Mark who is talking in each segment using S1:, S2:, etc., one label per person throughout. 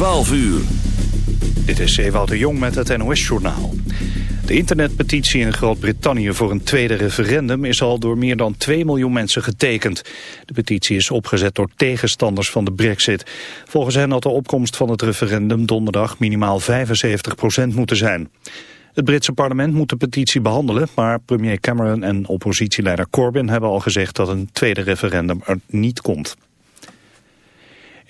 S1: 12 uur.
S2: Dit is Ewout de Jong met het NOS-journaal. De internetpetitie in Groot-Brittannië voor een tweede referendum is al door meer dan 2 miljoen mensen getekend. De petitie is opgezet door tegenstanders van de brexit. Volgens hen had de opkomst van het referendum donderdag minimaal 75% moeten zijn. Het Britse parlement moet de petitie behandelen, maar premier Cameron en oppositieleider Corbyn hebben al gezegd dat een tweede referendum er niet komt.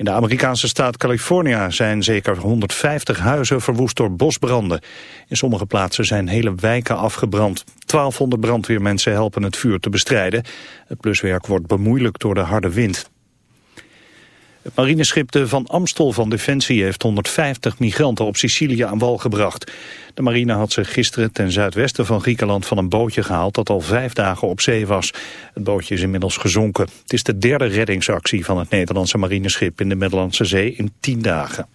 S2: In de Amerikaanse staat California zijn zeker 150 huizen verwoest door bosbranden. In sommige plaatsen zijn hele wijken afgebrand. 1200 brandweermensen helpen het vuur te bestrijden. Het bluswerk wordt bemoeilijkt door de harde wind. Het marineschip de Van Amstel van Defensie heeft 150 migranten op Sicilië aan wal gebracht. De marine had ze gisteren ten zuidwesten van Griekenland van een bootje gehaald dat al vijf dagen op zee was. Het bootje is inmiddels gezonken. Het is de derde reddingsactie van het Nederlandse marineschip in de Middellandse Zee in tien dagen.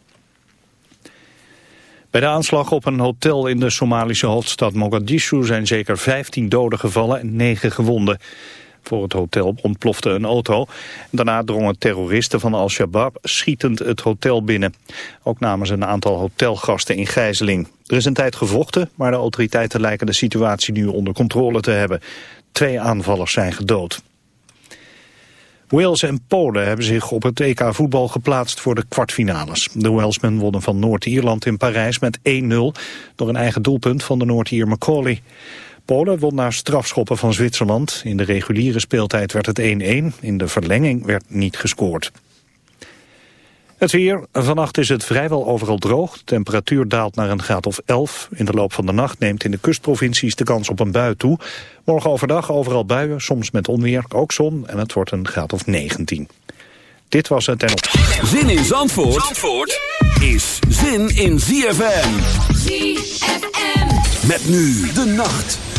S2: Bij de aanslag op een hotel in de Somalische hoofdstad Mogadishu zijn zeker 15 doden gevallen en 9 gewonden. Voor het hotel ontplofte een auto. Daarna drongen terroristen van Al-Shabaab schietend het hotel binnen. Ook namen ze een aantal hotelgasten in gijzeling. Er is een tijd gevochten, maar de autoriteiten lijken de situatie nu onder controle te hebben. Twee aanvallers zijn gedood. Wales en Polen hebben zich op het EK voetbal geplaatst voor de kwartfinales. De Walesmen wonnen van Noord-Ierland in Parijs met 1-0 door een eigen doelpunt van de Noord-Ier Macaulay. Polen won na strafschoppen van Zwitserland. In de reguliere speeltijd werd het 1-1. In de verlenging werd niet gescoord. Het weer. Vannacht is het vrijwel overal droog. De temperatuur daalt naar een graad of 11. In de loop van de nacht neemt in de kustprovincies de kans op een bui toe. Morgen overdag overal buien, soms met onweer, ook zon. En het wordt een graad of 19. Dit was het en op.
S1: Zin in Zandvoort, Zandvoort is zin in ZFM. ZFM. Met nu de nacht.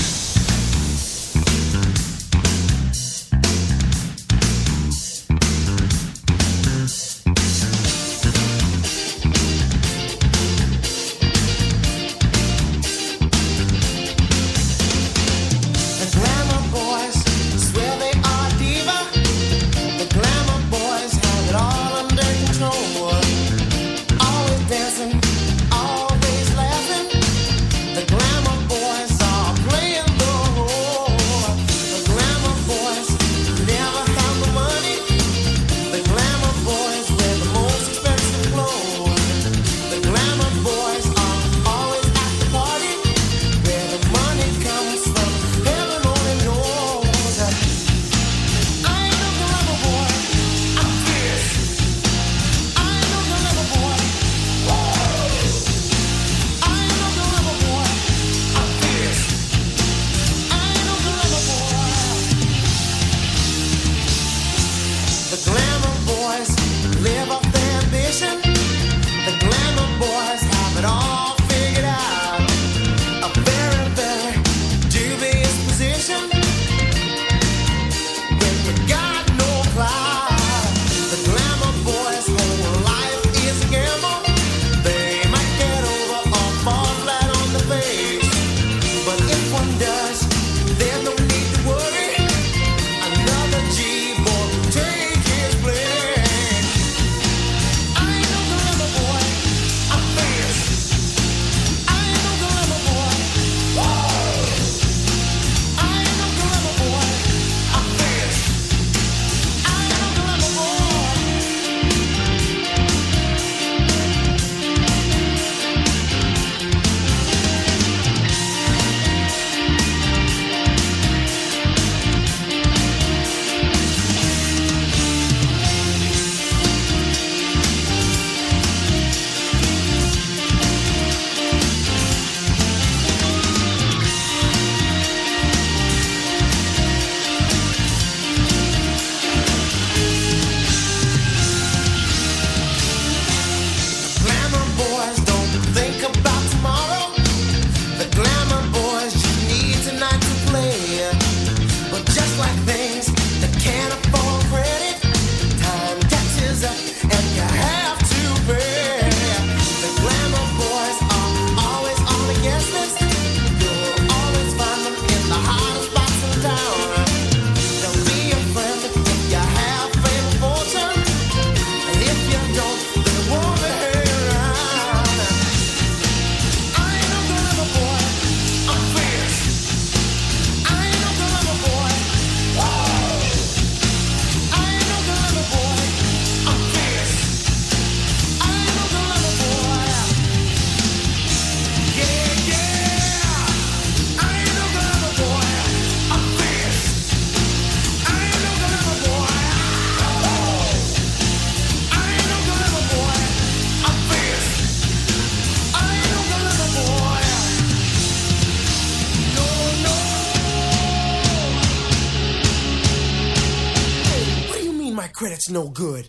S3: my credit's no good.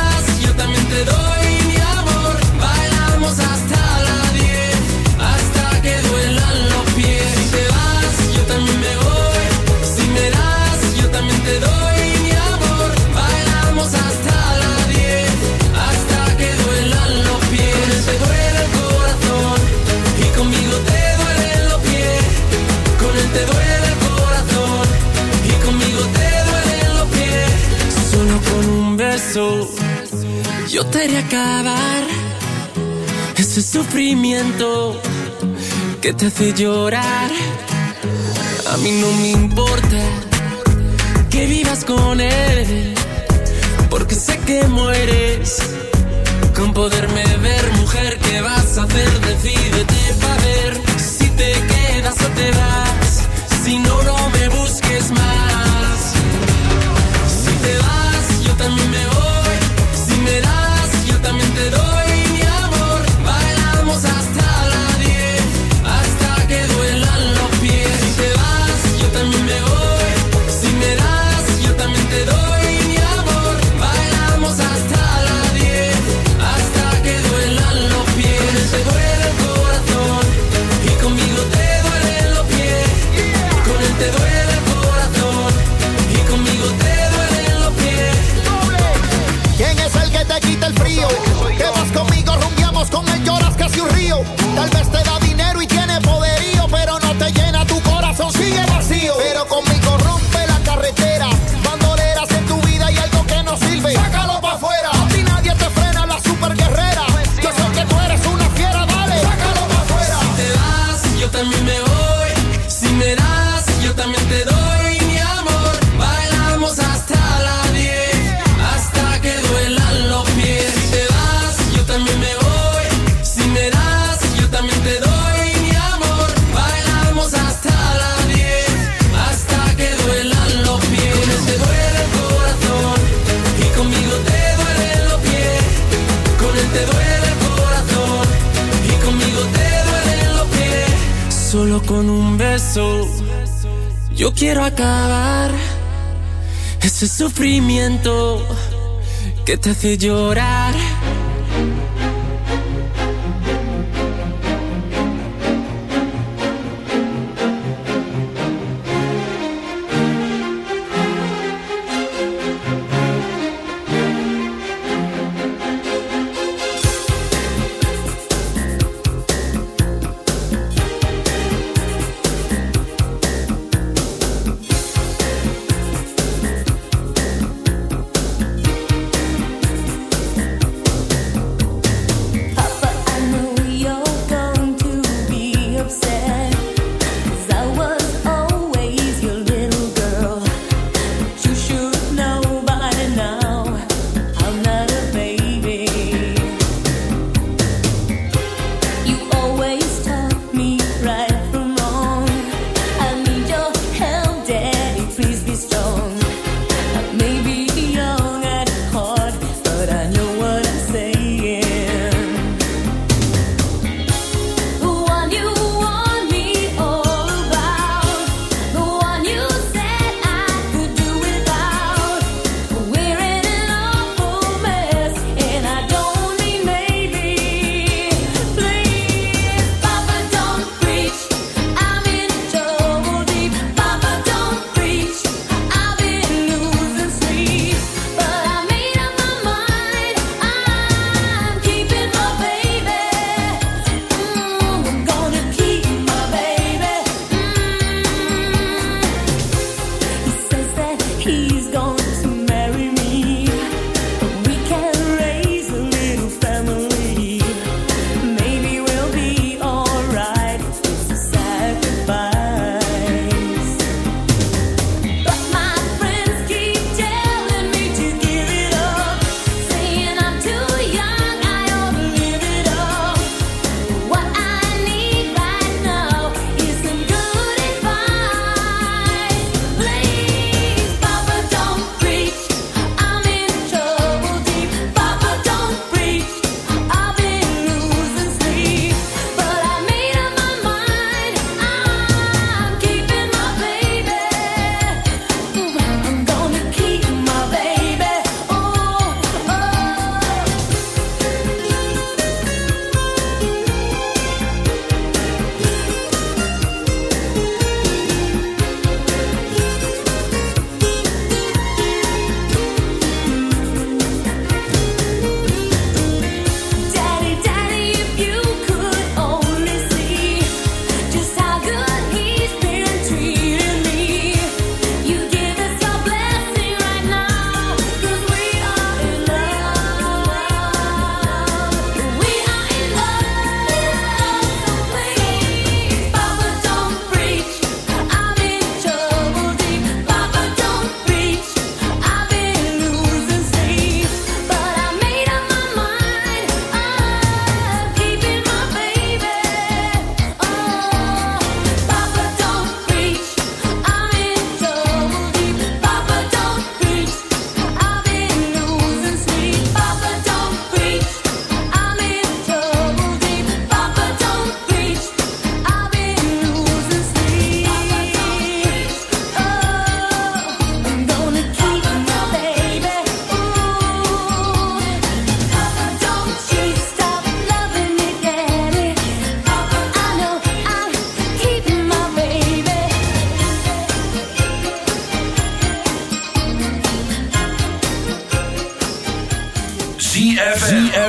S4: alrededor. Yo te haré acabar ese sufrimiento que te hace llorar. A mí no me importa que vivas con él te hace llorar.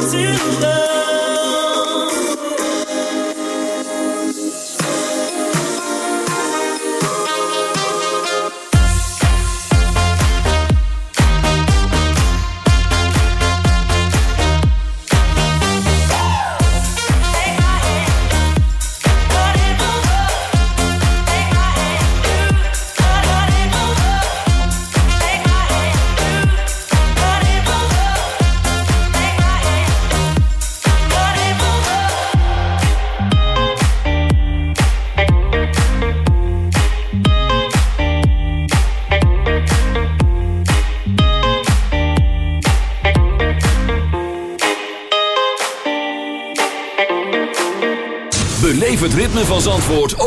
S4: Zandvoort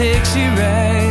S5: takes you right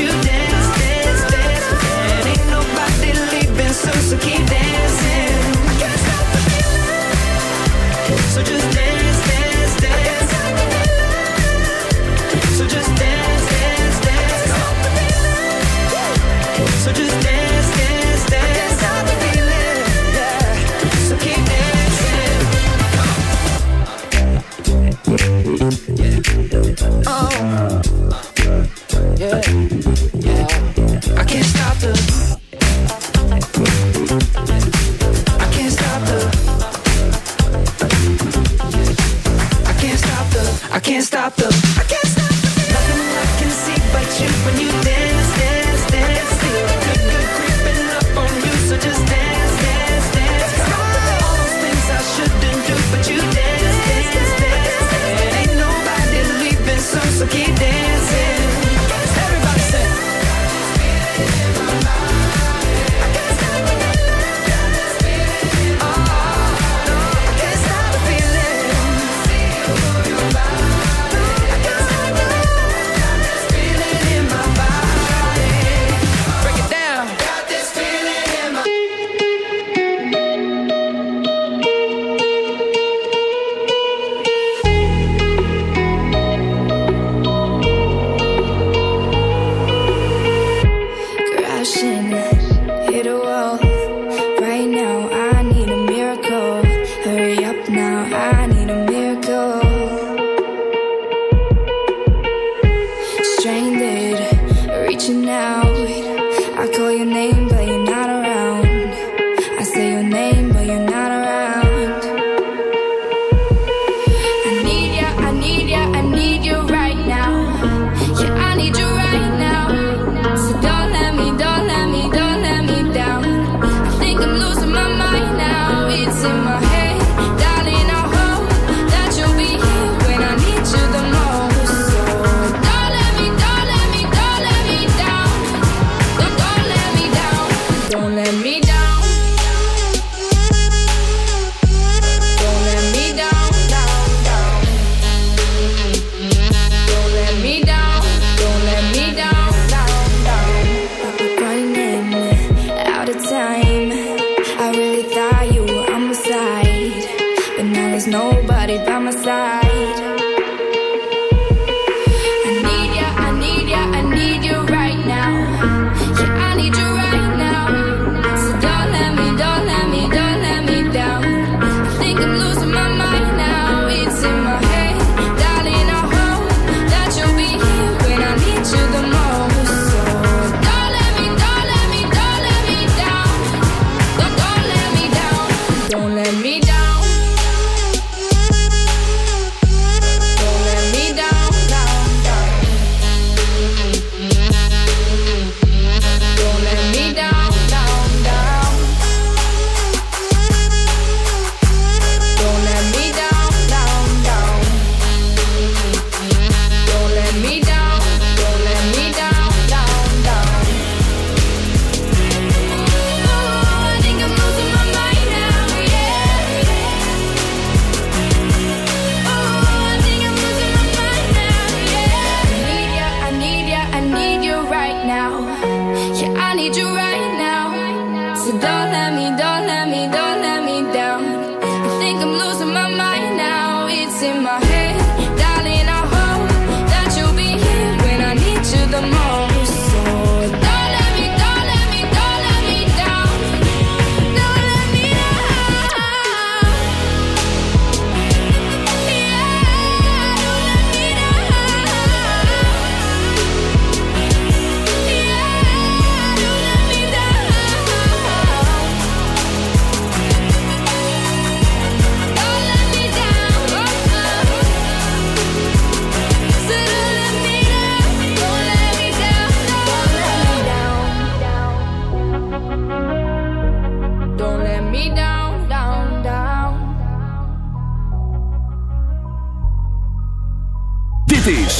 S5: you did.